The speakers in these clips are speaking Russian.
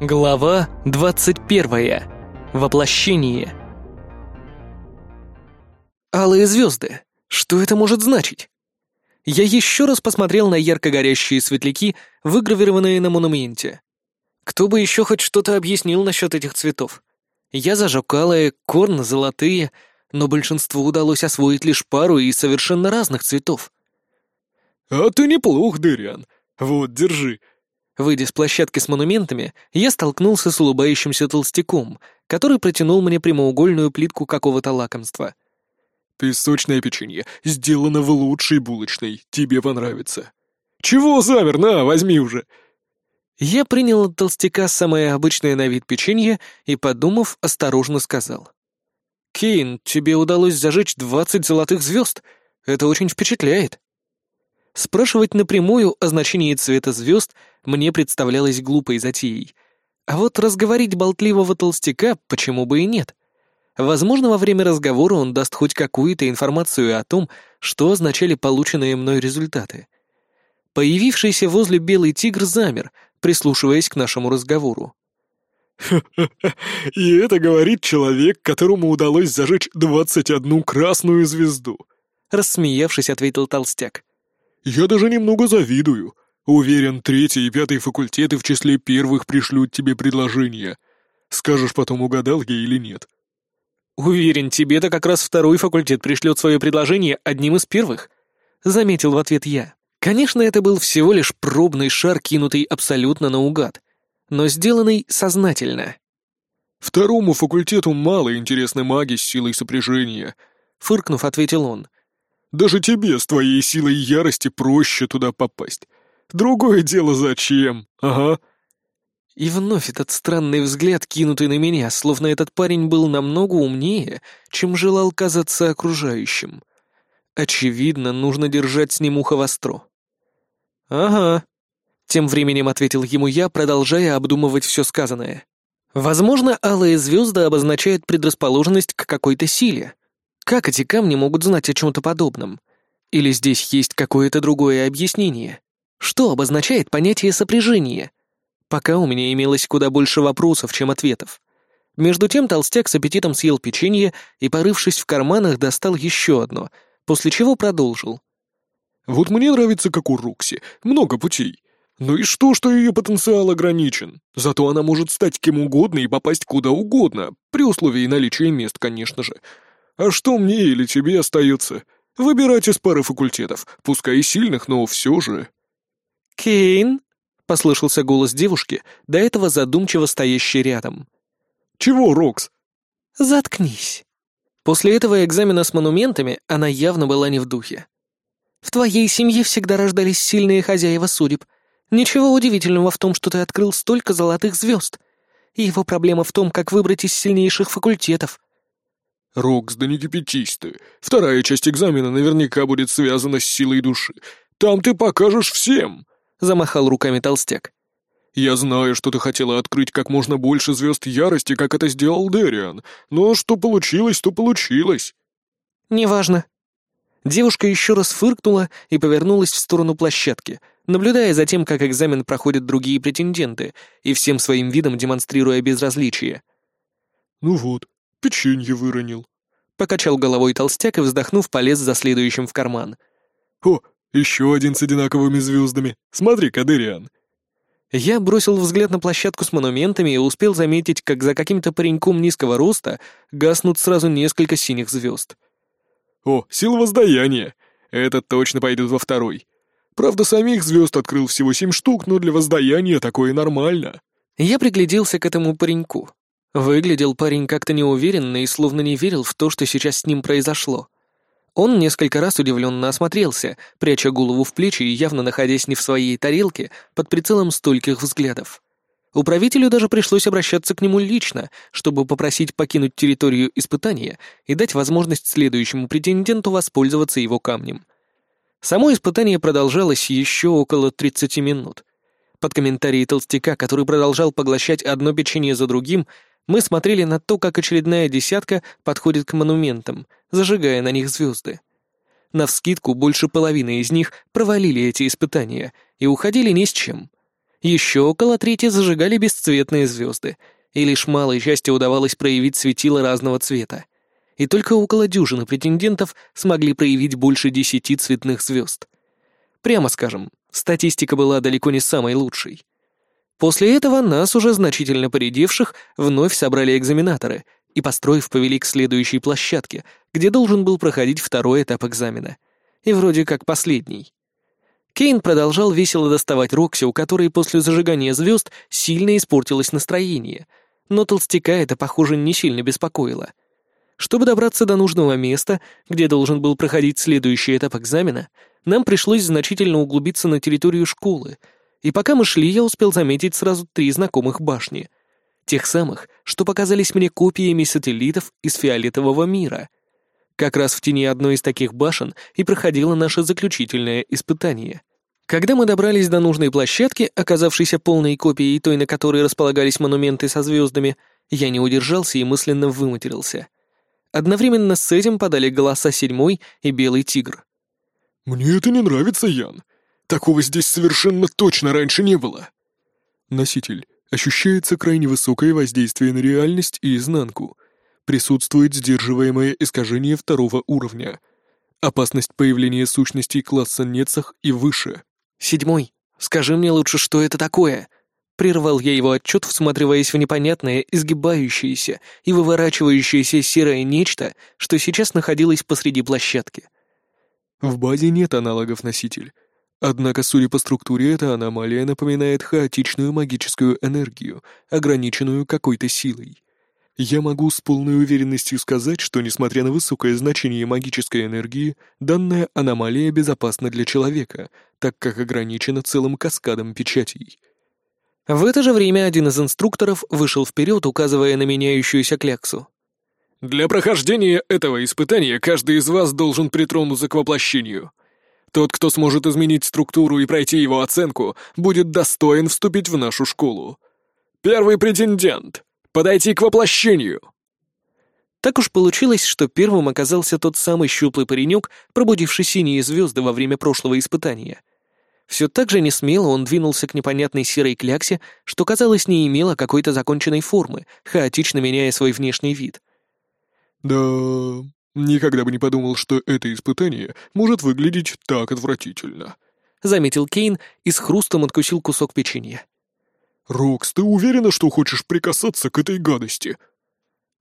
Глава 21. Воплощение. Алые звезды. Что это может значить? Я еще раз посмотрел на ярко горящие светляки, выгравированные на монументе. Кто бы еще хоть что-то объяснил насчет этих цветов? Я зажег алые, корн золотые, но большинству удалось освоить лишь пару и совершенно разных цветов. «А ты неплох, Дыриан. Вот, держи», Выйдя с площадки с монументами, я столкнулся с улыбающимся толстяком, который протянул мне прямоугольную плитку какого-то лакомства. «Песочное печенье, сделано в лучшей булочной, тебе понравится». «Чего замер? На, возьми уже!» Я принял от толстяка самое обычное на вид печенье и, подумав, осторожно сказал. «Кейн, тебе удалось зажечь двадцать золотых звезд. Это очень впечатляет». Спрашивать напрямую о значении цвета звезд мне представлялось глупой затеей. А вот разговорить болтливого толстяка почему бы и нет? Возможно, во время разговора он даст хоть какую-то информацию о том, что означали полученные мной результаты. Появившийся возле белый тигр замер, прислушиваясь к нашему разговору. «Ха-ха-ха, и это говорит человек, которому удалось зажечь двадцать одну красную звезду», — рассмеявшись, ответил толстяк. Я даже немного завидую. Уверен, третий и пятый факультеты в числе первых пришлют тебе предложение. Скажешь потом, угадал я или нет. Уверен, тебе-то как раз второй факультет пришлет свое предложение одним из первых. Заметил в ответ я. Конечно, это был всего лишь пробный шар, кинутый абсолютно наугад, но сделанный сознательно. «Второму факультету мало интересны маги с силой сопряжения», — фыркнув, ответил он. Даже тебе с твоей силой ярости проще туда попасть. Другое дело зачем, ага». И вновь этот странный взгляд, кинутый на меня, словно этот парень был намного умнее, чем желал казаться окружающим. Очевидно, нужно держать с ним ухо востро. «Ага», — тем временем ответил ему я, продолжая обдумывать все сказанное. «Возможно, алые звезды обозначают предрасположенность к какой-то силе, как эти камни могут знать о чем-то подобном? Или здесь есть какое-то другое объяснение? Что обозначает понятие сопряжения? Пока у меня имелось куда больше вопросов, чем ответов. Между тем толстяк с аппетитом съел печенье и, порывшись в карманах, достал еще одно, после чего продолжил. «Вот мне нравится, как у Рокси, много путей. Ну и что, что ее потенциал ограничен? Зато она может стать кем угодно и попасть куда угодно, при условии наличия мест, конечно же. А что мне или тебе остается? Выбирать из пары факультетов, пускай и сильных, но все же». «Кейн?» — послышался голос девушки, до этого задумчиво стоящей рядом. «Чего, Рокс?» «Заткнись». После этого экзамена с монументами она явно была не в духе. «В твоей семье всегда рождались сильные хозяева судеб. Ничего удивительного в том, что ты открыл столько золотых звезд. Его проблема в том, как выбрать из сильнейших факультетов. «Рокс, да не кипятись ты. Вторая часть экзамена наверняка будет связана с силой души. Там ты покажешь всем!» — замахал руками толстяк. «Я знаю, что ты хотела открыть как можно больше звезд ярости, как это сделал Дериан, но что получилось, то получилось». «Неважно». Девушка еще раз фыркнула и повернулась в сторону площадки, наблюдая за тем, как экзамен проходят другие претенденты, и всем своим видом демонстрируя безразличие. «Ну вот, печенье выронил». Покачал головой толстяк и, вздохнув, полез за следующим в карман. «О, еще один с одинаковыми звездами. Смотри, Кадыриан». Я бросил взгляд на площадку с монументами и успел заметить, как за каким-то пареньком низкого роста гаснут сразу несколько синих звезд. «О, сила воздаяния! Это точно пойдет во второй. Правда, самих звезд открыл всего семь штук, но для воздаяния такое нормально». Я пригляделся к этому пареньку. Выглядел парень как-то неуверенно и словно не верил в то, что сейчас с ним произошло. Он несколько раз удивленно осмотрелся, пряча голову в плечи и явно находясь не в своей тарелке под прицелом стольких взглядов. Управителю даже пришлось обращаться к нему лично, чтобы попросить покинуть территорию испытания и дать возможность следующему претенденту воспользоваться его камнем. Само испытание продолжалось еще около 30 минут. Под комментарии толстяка, который продолжал поглощать одно печенье за другим, мы смотрели на то, как очередная десятка подходит к монументам, зажигая на них звезды. Навскидку больше половины из них провалили эти испытания и уходили ни с чем. Еще около трети зажигали бесцветные звезды, и лишь малой части удавалось проявить светила разного цвета. И только около дюжины претендентов смогли проявить больше десяти цветных звезд. Прямо скажем, статистика была далеко не самой лучшей. После этого нас, уже значительно поредевших, вновь собрали экзаменаторы и, построив, повели к следующей площадке, где должен был проходить второй этап экзамена. И вроде как последний. Кейн продолжал весело доставать Рокси, у которой после зажигания звезд сильно испортилось настроение, но толстяка это, похоже, не сильно беспокоило. Чтобы добраться до нужного места, где должен был проходить следующий этап экзамена, нам пришлось значительно углубиться на территорию школы, и пока мы шли, я успел заметить сразу три знакомых башни. Тех самых, что показались мне копиями сателлитов из фиолетового мира. Как раз в тени одной из таких башен и проходило наше заключительное испытание. Когда мы добрались до нужной площадки, оказавшейся полной копией той, на которой располагались монументы со звездами, я не удержался и мысленно выматерился. Одновременно с этим подали голоса седьмой и белый тигр. «Мне это не нравится, Ян. Такого здесь совершенно точно раньше не было». Носитель. Ощущается крайне высокое воздействие на реальность и изнанку. Присутствует сдерживаемое искажение второго уровня. Опасность появления сущностей класса Нецах и выше. «Седьмой, скажи мне лучше, что это такое?» Прервал я его отчет, всматриваясь в непонятное, изгибающееся и выворачивающееся серое нечто, что сейчас находилось посреди площадки. В базе нет аналогов носитель. Однако, судя по структуре, эта аномалия напоминает хаотичную магическую энергию, ограниченную какой-то силой. Я могу с полной уверенностью сказать, что, несмотря на высокое значение магической энергии, данная аномалия безопасна для человека, так как ограничена целым каскадом печатей. В это же время один из инструкторов вышел вперед, указывая на меняющуюся кляксу. «Для прохождения этого испытания каждый из вас должен притронуться к воплощению. Тот, кто сможет изменить структуру и пройти его оценку, будет достоин вступить в нашу школу. Первый претендент — подойти к воплощению!» Так уж получилось, что первым оказался тот самый щуплый паренек, пробудивший синие звезды во время прошлого испытания. Все так же несмело он двинулся к непонятной серой кляксе, что, казалось, не имело какой-то законченной формы, хаотично меняя свой внешний вид. «Да, «Никогда бы не подумал, что это испытание может выглядеть так отвратительно», — заметил Кейн и с хрустом откусил кусок печенья. «Рокс, ты уверена, что хочешь прикасаться к этой гадости?»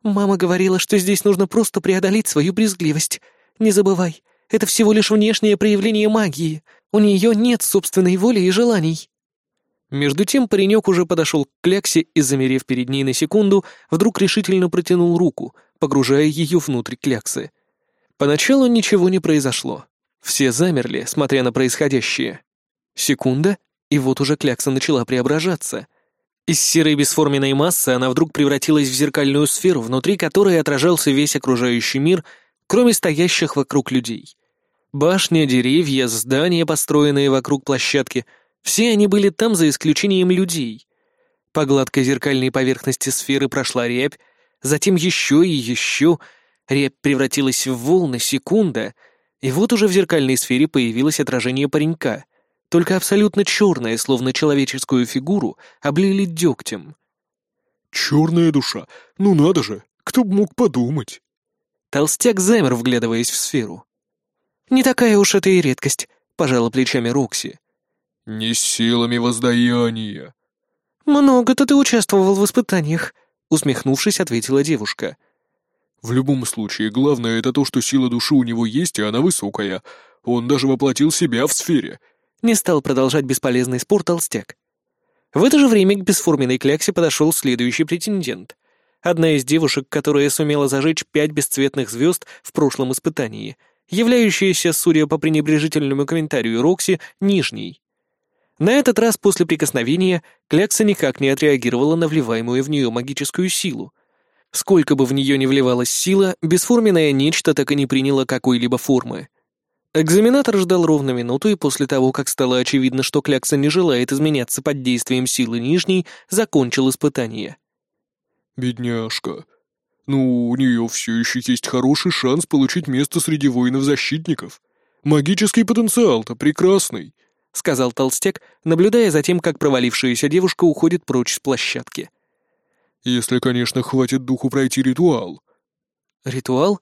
«Мама говорила, что здесь нужно просто преодолеть свою брезгливость. Не забывай, это всего лишь внешнее проявление магии. У нее нет собственной воли и желаний». Между тем паренек уже подошел к кляксе и, замерев перед ней на секунду, вдруг решительно протянул руку, погружая ее внутрь кляксы. Поначалу ничего не произошло. Все замерли, смотря на происходящее. Секунда, и вот уже клякса начала преображаться. Из серой бесформенной массы она вдруг превратилась в зеркальную сферу, внутри которой отражался весь окружающий мир, кроме стоящих вокруг людей. Башня, деревья, здания, построенные вокруг площадки — все они были там за исключением людей. По гладкой зеркальной поверхности сферы прошла рябь, затем еще и еще. Рябь превратилась в волны, секунда, и вот уже в зеркальной сфере появилось отражение паренька, только абсолютно черное, словно человеческую фигуру, облили дегтем. «Черная душа! Ну надо же! Кто бы мог подумать!» Толстяк замер, вглядываясь в сферу. «Не такая уж это и редкость», — пожала плечами Рокси. «Не силами воздаяния». «Много-то ты участвовал в испытаниях», усмехнувшись, ответила девушка. В любом случае, главное это то, что сила души у него есть, и она высокая. Он даже воплотил себя в сфере. Не стал продолжать бесполезный спор толстяк. В это же время к бесформенной кляксе подошел следующий претендент. Одна из девушек, которая сумела зажечь пять бесцветных звезд в прошлом испытании, являющаяся, судя по пренебрежительному комментарию Рокси, нижней. На этот раз после прикосновения клякса никак не отреагировала на вливаемую в нее магическую силу. Сколько бы в нее ни вливалась сила, бесформенное нечто так и не приняло какой-либо формы. Экзаменатор ждал ровно минуту, и после того, как стало очевидно, что клякса не желает изменяться под действием силы нижней, закончил испытание. «Бедняжка. Ну, у нее все еще есть хороший шанс получить место среди воинов-защитников. Магический потенциал-то прекрасный. — сказал толстяк, наблюдая за тем, как провалившаяся девушка уходит прочь с площадки. «Если, конечно, хватит духу пройти ритуал». «Ритуал?»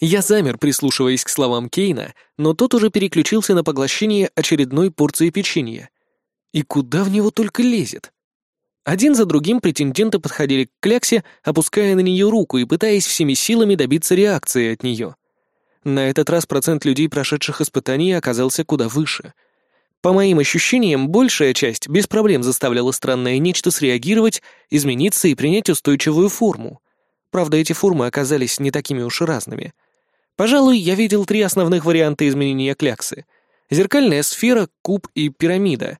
Я замер, прислушиваясь к словам Кейна, но тот уже переключился на поглощение очередной порции печенья. И куда в него только лезет? Один за другим претенденты подходили к кляксе, опуская на нее руку и пытаясь всеми силами добиться реакции от нее. На этот раз процент людей, прошедших испытания, оказался куда выше. По моим ощущениям, большая часть без проблем заставляла странное нечто среагировать, измениться и принять устойчивую форму. Правда, эти формы оказались не такими уж и разными — Пожалуй, я видел три основных варианта изменения кляксы. Зеркальная сфера, куб и пирамида.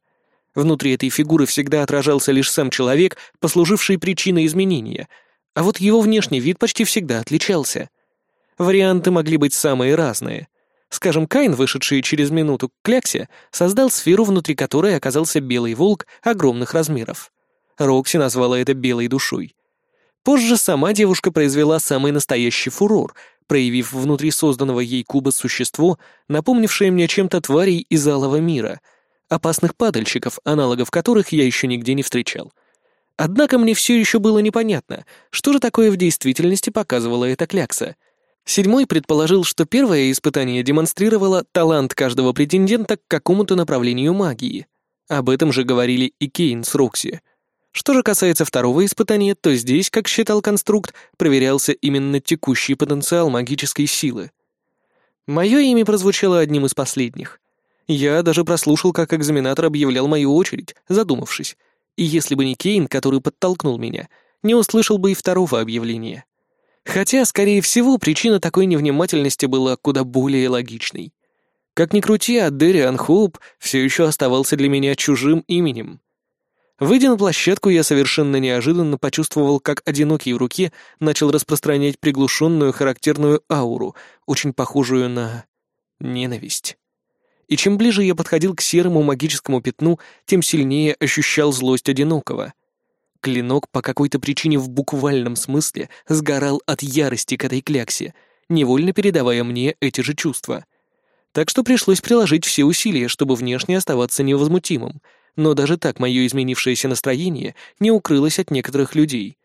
Внутри этой фигуры всегда отражался лишь сам человек, послуживший причиной изменения, а вот его внешний вид почти всегда отличался. Варианты могли быть самые разные. Скажем, Кайн, вышедший через минуту к кляксе, создал сферу, внутри которой оказался белый волк огромных размеров. Рокси назвала это «белой душой». Позже сама девушка произвела самый настоящий фурор — проявив внутри созданного ей куба существо, напомнившее мне чем-то тварей из алого мира, опасных падальщиков, аналогов которых я еще нигде не встречал. Однако мне все еще было непонятно, что же такое в действительности показывала эта клякса. Седьмой предположил, что первое испытание демонстрировало талант каждого претендента к какому-то направлению магии. Об этом же говорили и Кейн с Рокси — что же касается второго испытания, то здесь, как считал конструкт, проверялся именно текущий потенциал магической силы. Мое имя прозвучало одним из последних. Я даже прослушал, как экзаменатор объявлял мою очередь, задумавшись. И если бы не Кейн, который подтолкнул меня, не услышал бы и второго объявления. Хотя, скорее всего, причина такой невнимательности была куда более логичной. Как ни крути, а Дэриан Хоуп все еще оставался для меня чужим именем. Выйдя на площадку, я совершенно неожиданно почувствовал, как одинокий в руке начал распространять приглушенную характерную ауру, очень похожую на... ненависть. И чем ближе я подходил к серому магическому пятну, тем сильнее ощущал злость одинокого. Клинок по какой-то причине в буквальном смысле сгорал от ярости к этой кляксе, невольно передавая мне эти же чувства. Так что пришлось приложить все усилия, чтобы внешне оставаться невозмутимым — но даже так мое изменившееся настроение не укрылось от некоторых людей.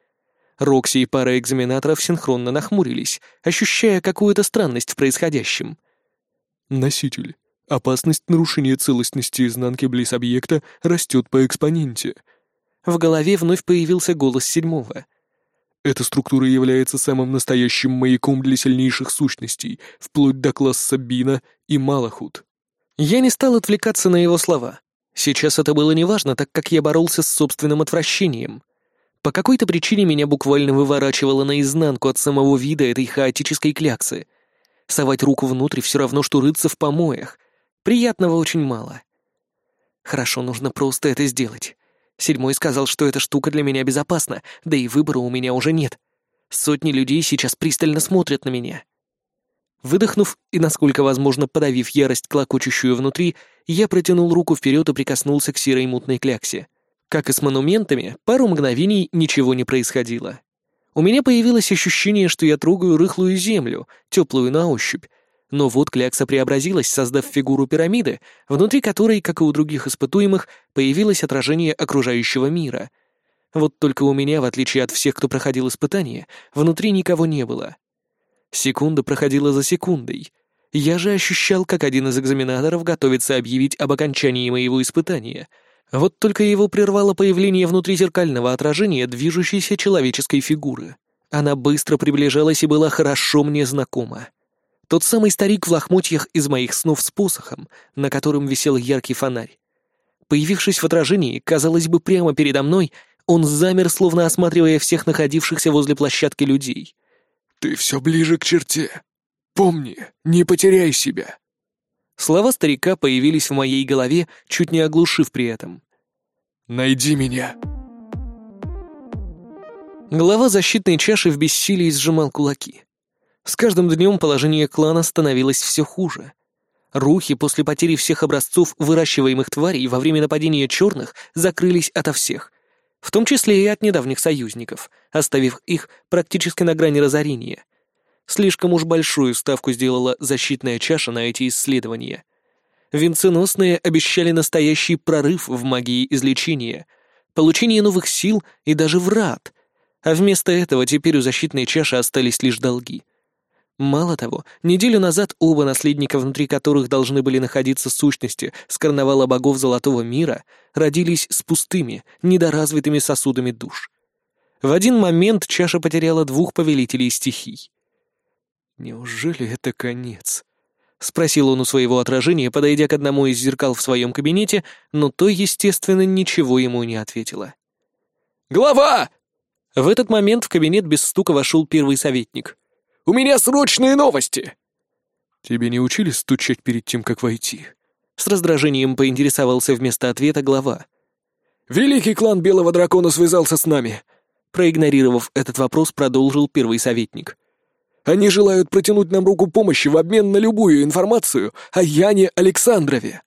Рокси и пара экзаменаторов синхронно нахмурились, ощущая какую-то странность в происходящем. «Носитель. Опасность нарушения целостности изнанки близ объекта растет по экспоненте». В голове вновь появился голос седьмого. Эта структура является самым настоящим маяком для сильнейших сущностей, вплоть до класса Бина и Малахут. Я не стал отвлекаться на его слова. Сейчас это было неважно, так как я боролся с собственным отвращением. По какой-то причине меня буквально выворачивало наизнанку от самого вида этой хаотической кляксы. Совать руку внутрь все равно, что рыться в помоях. Приятного очень мало. Хорошо, нужно просто это сделать. Седьмой сказал, что эта штука для меня безопасна, да и выбора у меня уже нет. Сотни людей сейчас пристально смотрят на меня. Выдохнув и, насколько возможно, подавив ярость, клокочущую внутри, я протянул руку вперед и прикоснулся к серой мутной кляксе. Как и с монументами, пару мгновений ничего не происходило. У меня появилось ощущение, что я трогаю рыхлую землю, теплую на ощупь, но вот клякса преобразилась, создав фигуру пирамиды, внутри которой, как и у других испытуемых, появилось отражение окружающего мира. Вот только у меня, в отличие от всех, кто проходил испытание, внутри никого не было. Секунда проходила за секундой. Я же ощущал, как один из экзаменаторов готовится объявить об окончании моего испытания. Вот только его прервало появление внутри зеркального отражения движущейся человеческой фигуры. Она быстро приближалась и была хорошо мне знакома. Тот самый старик в лохмотьях из моих снов с посохом, на котором висел яркий фонарь. Появившись в отражении, казалось бы, прямо передо мной, он замер, словно осматривая всех находившихся возле площадки людей — «Ты все ближе к черте. Помни, не потеряй себя». Слова старика появились в моей голове, чуть не оглушив при этом. «Найди меня». Глава защитной чаши в бессилии сжимал кулаки. С каждым днем положение клана становилось все хуже. Рухи после потери всех образцов выращиваемых тварей во время нападения черных закрылись ото всех, в том числе и от недавних союзников, оставив их практически на грани разорения. Слишком уж большую ставку сделала защитная чаша на эти исследования. Венценосные обещали настоящий прорыв в магии излечения, получение новых сил и даже врат. А вместо этого теперь у защитной чаши остались лишь долги. Мало того, неделю назад оба наследника, внутри которых должны были находиться сущности с карнавала богов Золотого мира, родились с пустыми, недоразвитыми сосудами душ. В один момент чаша потеряла двух повелителей стихий. «Неужели это конец?» — спросил он у своего отражения, подойдя к одному из зеркал в своем кабинете, но то, естественно, ничего ему не ответило. «Глава!» В этот момент в кабинет без стука вошел первый советник. У меня срочные новости!» «Тебе не учили стучать перед тем, как войти?» С раздражением поинтересовался вместо ответа глава. «Великий клан Белого Дракона связался с нами!» Проигнорировав этот вопрос, продолжил первый советник. «Они желают протянуть нам руку помощи в обмен на любую информацию о Яне Александрове!»